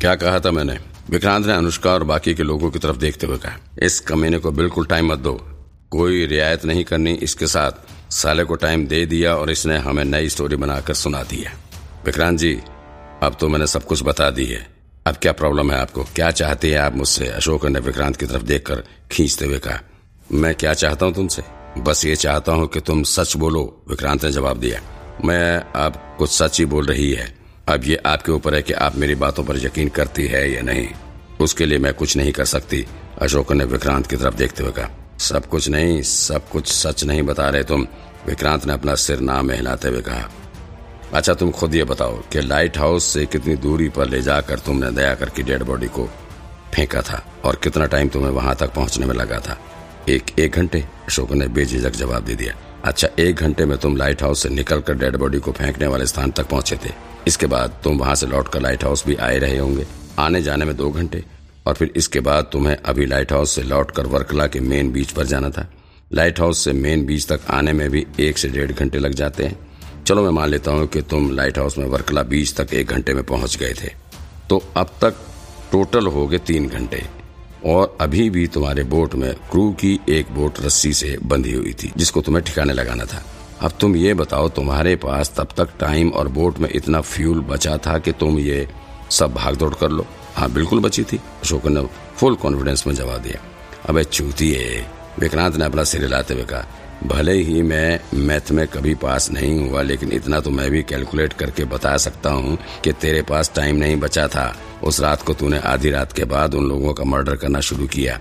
क्या कहा था मैंने? विक्रांत ने अनुष्का और बाकी के लोगों की तरफ़ देखते हुए कहा, इस कमीने को बिल्कुल टाइम मत दो। कोई रियायत नहीं करनी इसके साथ। साले को टाइम दे दिया और इसने हमें नई स्टोरी बनाकर सुना दी है। विक्रांत जी, अब तो मैंने सब कुछ बता दी है। अब क्या प्रॉब्लम है आपको? क्या चाहती है आप मुझसे? अशोक ने विक्रांत की तरफ़ देखकर खींचते हुए कहा, मैं क्या चाहता हूँ तुमसे? बस ये चाहता हूँ कि तुम सच बोलो, विक्रांत ने जवाब दिया। मैं अब कुछ सच ही बोल रही है। अब ये आपके ऊपर है कि आप मेरी बातों पर यकीन करती है या नहीं। उसके लिए मैं कुछ नहीं कर सकती, अशोक ने विक्रांत की तरफ़ देखते हुए कहा। सब कुछ नहीं, सब कुछ सच नहीं बता रहे तुम, विक्रांत ने अपना सिर नाम हिलाते हुए कहा। अच्छा तुम खुद ये बताओ कि लाइट हाउस से कितनी दूरी पर ले जाकर तुमने दया करके डेड बॉडी को फेंका था और कितना टाइम तुम्हें वहाँ तक पहुँचने में लगा था? एक एक घंटे? अशोक ने बेझिझक जवाब दे दिया। अच्छा एक घंटे में तुम लाइट हाउस से निकलकर डेड बॉडी को फेंकने वाले स्थान तक पहुँचे थे। इसके बाद तुम वहाँ से लौटकर लाइट हाउस भी आए रहे होंगे। आने जाने में दो घंटे, और फिर इसके बाद तुम्हें अभी लाइट हाउस से लौटकर वर्कला के मेन बीच पर जाना था। लाइट हाउस से मेन बीच तक आने में भी एक से डेढ़ घंटे लग जाते हैं। चलो मैं मान लेता हूँ कि तुम लाइट हाउस में वर्कला बीच तक एक घंटे में पहुँच गए थे। तो अब तक टोटल हो गए तीन घंटे, और अभी भी तुम्हारे बोट में क्रू की एक बोट रस्सी से बंधी हुई थी, जिसको तुम्हें ठिकाने लगाना था। अब तुम ये बताओ तुम्हारे पास तब तक टाइम और बोट में इतना फ्यूल बचा था कि तुम ये सब भाग दौड़ कर लो। हाँ बिल्कुल बची थी। अशोक ने फुल कॉन्फिडेंस में जवाब दिया। अबे चूती है विक्रांत ने अपना सिर हिलाते हुए कहा, भले ही मैं मैथ में कभी पास नहीं हुआ, लेकिन इतना तो मैं भी कैलकुलेट करके बता सकता हूँ कि तेरे पास टाइम नहीं बचा था। उस रात को तूने आधी रात के बाद उन लोगों का मर्डर करना शुरू किया।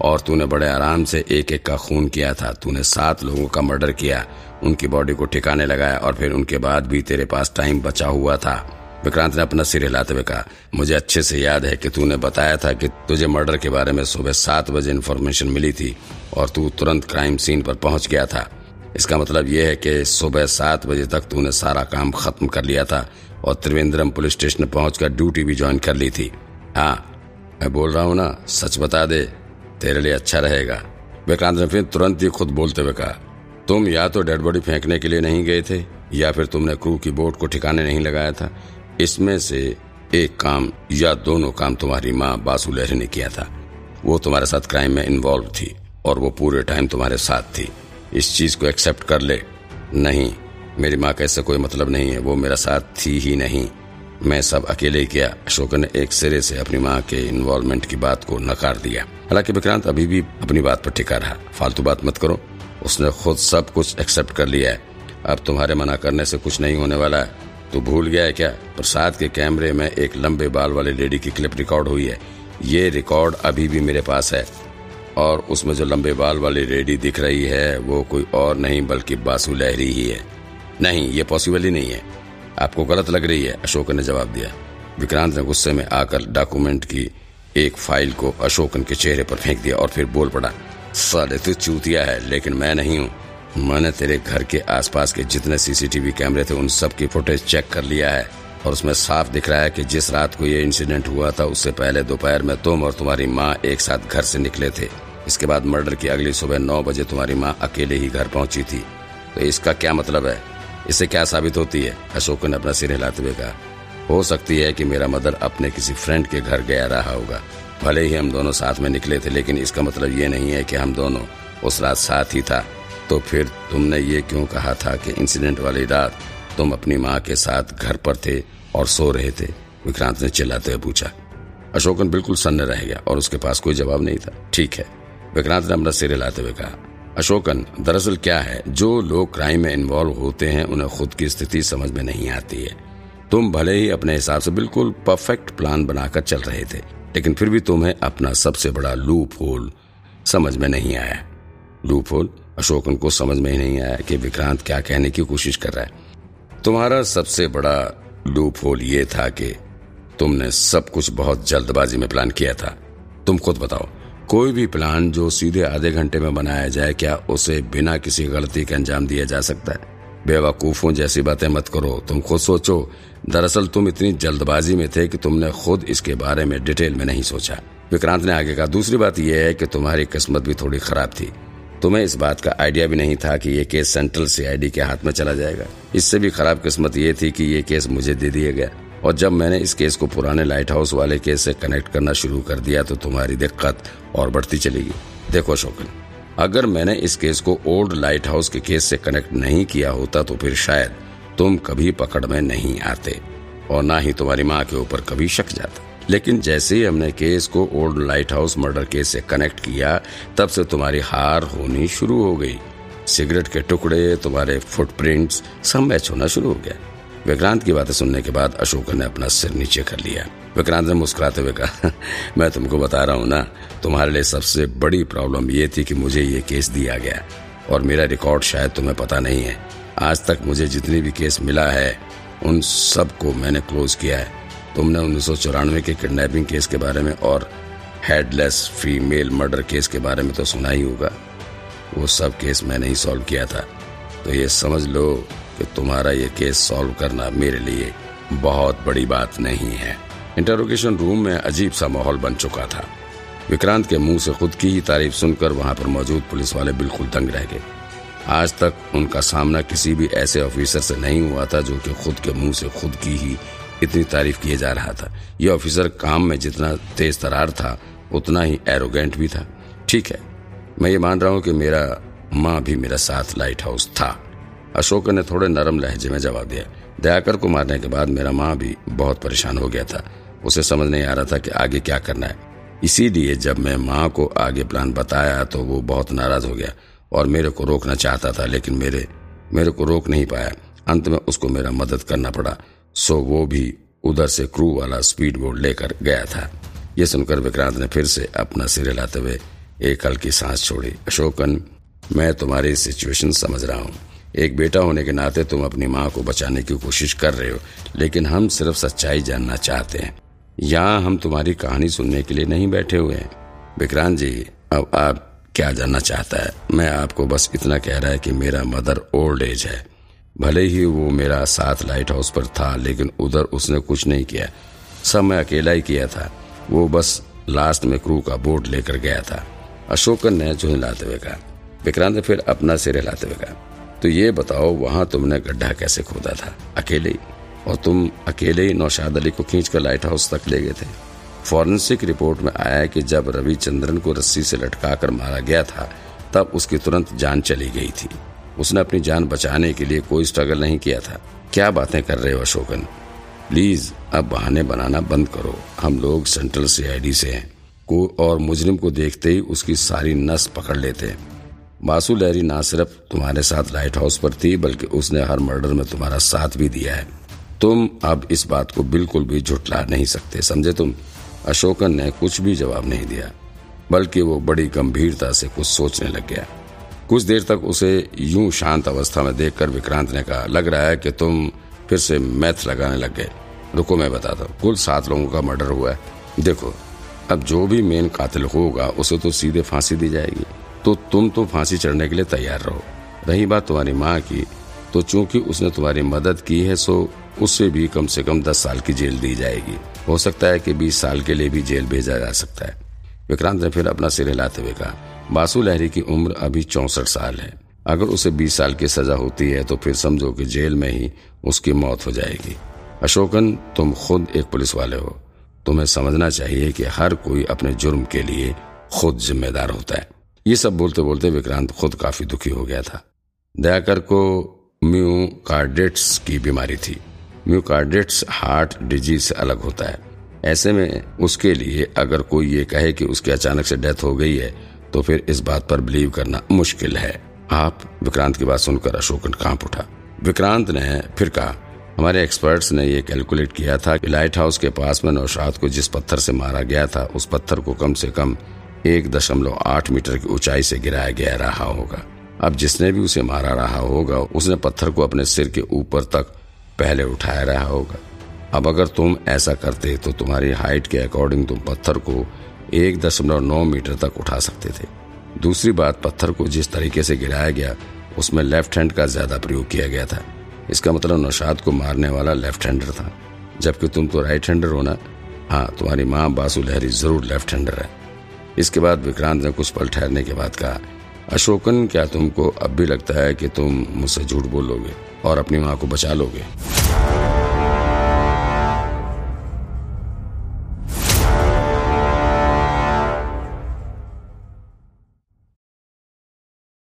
और तूने बड़े आराम से एक एक का खून किया था। तूने सात लोगों का मर्डर किया, उनकी बॉडी को ठिकाने लगाया और फिर उनके बाद भी तेरे पास टाइम बचा हुआ था। विक्रांत ने अपना सिर हिलाते हुए कहा, मुझे अच्छे से याद है कि तूने बताया था कि तुझे मर्डर के बारे में सुबह सात बजे इन्फॉर्मेशन मिली थी और तू तुरंत क्राइम सीन पर पहुँच गया था। इसका मतलब यह है कि सुबह सात बजे तक तूने सारा काम खत्म कर लिया था और त्रिवेंद्रम पुलिस स्टेशन पहुंचकर ड्यूटी भी ज्वाइन कर ली थी। हाँ मैं बोल रहा हूँ ना, सच बता दे तेरे लिए अच्छा रहेगा। विक्रांत ने फिर तुरंत ही खुद बोलते हुए कहा, तुम या तो डेड बॉडी फेंकने के लिए नहीं गए थे, या फिर तुमने क्रू की बोट को ठिकाने नहीं लगाया था। इसमें से एक काम या दोनों काम तुम्हारी माँ बासु लहरी ने किया था। वो तुम्हारे साथ क्राइम में इन्वॉल्व थी और वो पूरे टाइम तुम्हारे साथ थी। इस चीज़ को एक्सेप्ट कर ले। नहीं, मेरी माँ का ऐसा कोई मतलब नहीं है। वो मेरा साथ थी ही नहीं। मैं सब अकेले किया। अशोक ने एक सिरे से अपनी माँ के इन्वॉल्वमेंट की बात को नकार दिया। हालाँकि विक्रांत अभी भी अपनी बात पर टिका रहा। फालतू बात मत करो। उसने खुद सब कुछ एक्सेप्ट कर लिया है। अब तुम्हारे मना करने से कुछ नहीं होने वाला है। तू भूल गया है क्या? प्रसाद के कैमरे में एक लंबे बाल वाली लेडी की क्लिप रिकॉर्ड हुई है। ये रिकॉर्ड अभी भी मेरे पास है। और उसमें जो लंबे बाल वाली लेडी दिख रही है, वो कोई और नहीं, बल्कि बासु लहरी ही है। नहीं, ये पॉसिबल ही नहीं है। आपको गलत लग रही है, अशोकन ने जवाब दिया। विक्रांत ने गुस्से में आकर डॉक्यूमेंट की एक फ़ाइल को अशोकन के चेहरे पर फेंक दिया और फिर बोल पड़ा, साले, तू चूतिया है, लेकिन मैं नहीं हूँ। मैंने तेरे घर के आसपास के जितने सीसीटीवी कैमरे थे, उन सब की फुटेज चेक कर लिया है और उसमें साफ़ दिख रहा है कि जिस रात को ये इंसिडेंट हुआ था, उससे पहले दोपहर में तुम और तुम्हारी माँ एक साथ घर से निकले थे। इसके बाद मर्डर की अगली सुबह नौ बजे तुम्हारी माँ अकेले ही घर पहुँची थी। तो इसका क्या मतलब है? इससे क्या साबित होती है? अशोक ने अपना सिर हिलाते हुए कहा, हो सकती है कि मेरा मदर अपने किसी फ्रेंड के घर गया रहा होगा। भले ही हम दोनों साथ में निकले थे, लेकिन इसका मतलब ये नहीं है कि हम दोनों उस रात साथ ही था। तो फिर तुमने ये क्यों कहा था कि इंसिडेंट वाली रात तुम अपनी माँ के साथ घर पर थे और सो रहे थे? विक्रांत ने चिल्लाते हुए पूछा। अशोकन बिल्कुल सन्न रह गया और उसके पास कोई जवाब नहीं था। ठीक है। विक्रांत ने अपना सिर हिलाते हुए कहा अशोकन, दरअसल क्या है? जो लोग क्राइम में इन्वॉल्व होते हैं, उन्हें खुद की स्थिति समझ में नहीं आती है। तुम भले ही अपने हिसाब से बिल्कुल परफेक्ट प्लान बनाकर चल रहे थे, लेकिन फिर भी तुम्हें अपना सबसे बड़ा लूप होल समझ में नहीं आया। लूप होल अशोकन को समझ में ही नहीं आया कि विक्रांत क्या कहने की कोशिश कर रहा है। तुम्हारा सबसे बड़ा लूप होल ये था कि तुमने सब कुछ बहुत जल्दबाजी में प्लान किया था। तुम खुद बताओ कोई भी प्लान जो सीधे आधे घंटे में बनाया जाए, क्या उसे बिना किसी गलती के अंजाम दिया जा सकता है? बेवकूफों जैसी बातें मत करो। तुम खुद सोचो। दरअसल तुम इतनी जल्दबाजी में थे कि तुमने खुद इसके बारे में डिटेल में नहीं सोचा। विक्रांत ने आगे कहा, दूसरी बात यह है कि तुम्हारी किस्मत भी थोड़ी खराब थी। तुम्हें इस बात का आइडिया भी नहीं था कि ये केस सेंट्रल सीआईडी के हाथ में चला जाएगा। इससे भी खराब किस्मत ये थी कि ये केस मुझे दे दिया गया। और जब मैंने इस केस को पुराने लाइट हाउस वाले केस से कनेक्ट करना शुरू कर दिया तो तुम्हारी दिक्कत और बढ़ती चलेगी। देखो शोकन अगर मैंने इस केस को ओल्ड लाइट हाउस के केस से कनेक्ट नहीं किया होता तो फिर शायद तुम कभी पकड़ में नहीं आते और ना ही तुम्हारी माँ के ऊपर कभी शक जाता। लेकिन जैसे ही हमने केस को old lighthouse murder case से कनेक्ट किया, तब से तुम्हारी हार होनी शुरू हो गई। सिगरेट के टुकड़े, तुम्हारे फुटप्रिंट्स सब मैच होना शुरू हो गया विक्रांत की बातें सुनने के बाद अशोक ने अपना सिर नीचे कर लिया। विक्रांत ने मुस्कुराते हुए कहा, मैं तुमको बता रहा हूँ ना, तुम्हारे लिए सबसे बड़ी प्रॉब्लम ये थी कि मुझे ये केस दिया गया और मेरा रिकॉर्ड शायद तुम्हें पता नहीं है। आज तक मुझे जितनी भी केस मिला है, उन सबको मैंने क्लोज किया है। तुमने उन्नीस सौ चौरानवे के किडनैपिंग केस के बारे में और हेडलेस फीमेल मर्डर केस के बारे में तो सुना ही होगा। वो सब केस मैंने ही सॉल्व किया था। तो ये समझ लो कि तुम्हारा ये केस सॉल्व करना मेरे लिए बहुत बड़ी बात नहीं है। इंटरोगेशन रूम में अजीब सा माहौल बन चुका था। विक्रांत के मुँह से खुद की ही तारीफ़ सुनकर वहाँ पर मौजूद पुलिस वाले बिल्कुल दंग रह गए। आज तक उनका सामना किसी भी ऐसे ऑफिसर से नहीं हुआ था जो कि खुद के मुँह से खुद की ही इतनी तारीफ़ किए जा रहा था। यह ऑफिसर काम में जितना तेज तरार था, उतना ही एरोगेंट भी था। ठीक है, मैं ये मान रहा हूँ कि मेरा माँ भी मेरा साथ लाइट हाउस था। अशोक ने थोड़े नरम लहजे में जवाब दिया। दयाकर को मारने के बाद मेरा माँ भी बहुत परेशान हो गया था। उसे समझ नहीं आ रहा था कि आगे क्या करना है। इसीलिए जब मैं माँ को आगे प्लान बताया तो वो बहुत नाराज़ हो गया और मेरे को रोकना चाहता था, लेकिन मेरे मेरे को रोक नहीं पाया। अंत में उसको मेरा मदद करना पड़ा। सो वो भी उधर से क्रू वाला स्पीड बोर्ड लेकर गया था। ये सुनकर विक्रांत ने फिर से अपना सिर हिलाते हुए एक हल्की सांस छोड़ी। अशोकन, मैं तुम्हारी सिचुएशन समझ रहा हूँ। एक बेटा होने के नाते तुम अपनी माँ को बचाने की कोशिश कर रहे हो, लेकिन हम सिर्फ़ सच्चाई जानना चाहते हैं। यहाँ हम तुम्हारी कहानी सुनने के लिए नहीं बैठे हुए हैं। विक्रांत जी, अब आप क्या जानना चाहता है? मैं आपको बस इतना कह रहा है कि मेरा मदर ओल्ड एज है। भले ही वो मेरा साथ लाइट हाउस पर था, लेकिन उधर उसने कुछ नहीं किया। सब मैं अकेला ही किया था। वो बस लास्ट में क्रू का बोर्ड लेकर गया था। अशोकन ने जो हिलाते हुए कहा, विक्रांत ने फिर अपना सिर हिलाते हुए कहा तो ये बताओ, वहाँ तुमने गड्ढा कैसे खोदा था? अकेले और तुम अकेले ही नौशाद अली को खींचकर लाइट हाउस तक ले गए थे। फॉरेंसिक रिपोर्ट में आया कि जब रविचंद्रन को रस्सी से लटकाकर मारा गया था, तब उसकी तुरंत जान चली गई थी। उसने अपनी जान बचाने के लिए कोई स्ट्रगल नहीं किया था। क्या बातें कर रहे हो अशोकन? प्लीज़ अब बहाने बनाना बंद करो। हम लोग सेंट्रल सीआईडी से हैं। को और मुजरिम को देखते ही उसकी सारी नस पकड़ लेते हैं। बासु लहरी ना सिर्फ़ तुम्हारे साथ लाइट हाउस पर थी, बल्कि उसने हर मर्डर में तुम्हारा साथ भी दिया है। तुम अब इस बात को बिल्कुल भी झुटला नहीं सकते, समझे तुम? अशोकन ने कुछ भी जवाब नहीं दिया, बल्कि वो बड़ी गंभीरता से कुछ सोचने लग गया। कुछ देर तक उसे यूँ शांत अवस्था में देखकर विक्रांत ने कहा, लग रहा है कि तुम फिर से मैथ लगाने लग गए। रुको, मैं बताता हूँ, कुल सात लोगों का मर्डर हुआ है। देखो, अब जो भी मेन कातिल होगा, उसे तो सीधे फांसी दी जाएगी। तो तुम तो फांसी चढ़ने के लिए तैयार रहो। रही बात तुम्हारी माँ की तो चूँकि उसने तुम्हारी मदद की है, सो उससे भी कम से कम दस साल की जेल दी जाएगी। हो सकता है कि बीस साल के लिए भी जेल भेजा जा सकता है। विक्रांत ने फिर अपना सिर हिलाते हुए कहा बासु लहरी की उम्र अभी चौसठ साल है। अगर उसे बीस साल की सजा होती है तो फिर समझो कि जेल में ही उसकी मौत हो जाएगी। अशोकन, तुम खुद एक पुलिस वाले हो। तुम्हें समझना चाहिए कि हर कोई अपने जुर्म के लिए खुद जिम्मेदार होता है। ये सब बोलते बोलते विक्रांत खुद काफ़ी दुखी हो गया था। दयाकर को म्यूकार्डेट्स की बीमारी थी। म्यूकार्डेट्स हार्ट डिज़ीज़ से अलग होता है। ऐसे में उसके लिए अगर कोई ये कहे कि उसके अचानक से डेथ हो गई है तो फिर इस बात पर बिलीव करना मुश्किल है। आप विक्रांत की बात सुनकर अशोकन काँप उठा। विक्रांत ने फिर कहा, हमारे एक्सपर्ट्स ने ये कैलकुलेट किया था कि लाइट हाउस के पास में नौशाद को जिस पत्थर से मारा गया था, उस पत्थर को कम से कम एक दशमलव आठ मीटर की ऊंचाई से गिराया गया रहा होगा। अब जिसने भी उसे मारा रहा होगा, उसने पत्थर को अपने सिर के ऊपर तक पहले उठाया रहा होगा। अब अगर तुम ऐसा करते तो तुम्हारी हाइट के अकॉर्डिंग तुम पत्थर को एक दशमलव नौ मीटर तक उठा सकते थे। दूसरी बात, पत्थर को जिस तरीके से गिराया गया, उसमें लेफ़्ट हैंड का ज़्यादा प्रयोग किया गया था। इसका मतलब नौशाद को मारने वाला लेफ़्ट हैंडर था। जबकि तुम तो राइट हैंडर हो ना? हाँ तुम्हारी माँ बासु लहरी ज़रूर लेफ़्ट हैंडर है। इसके बाद विक्रांत ने कुछ पल ठहरने के बाद कहा, अशोकन, क्या तुमको अब भी लगता है कि तुम मुझसे झूठ बोलोगे और अपनी माँ को बचा लोगे?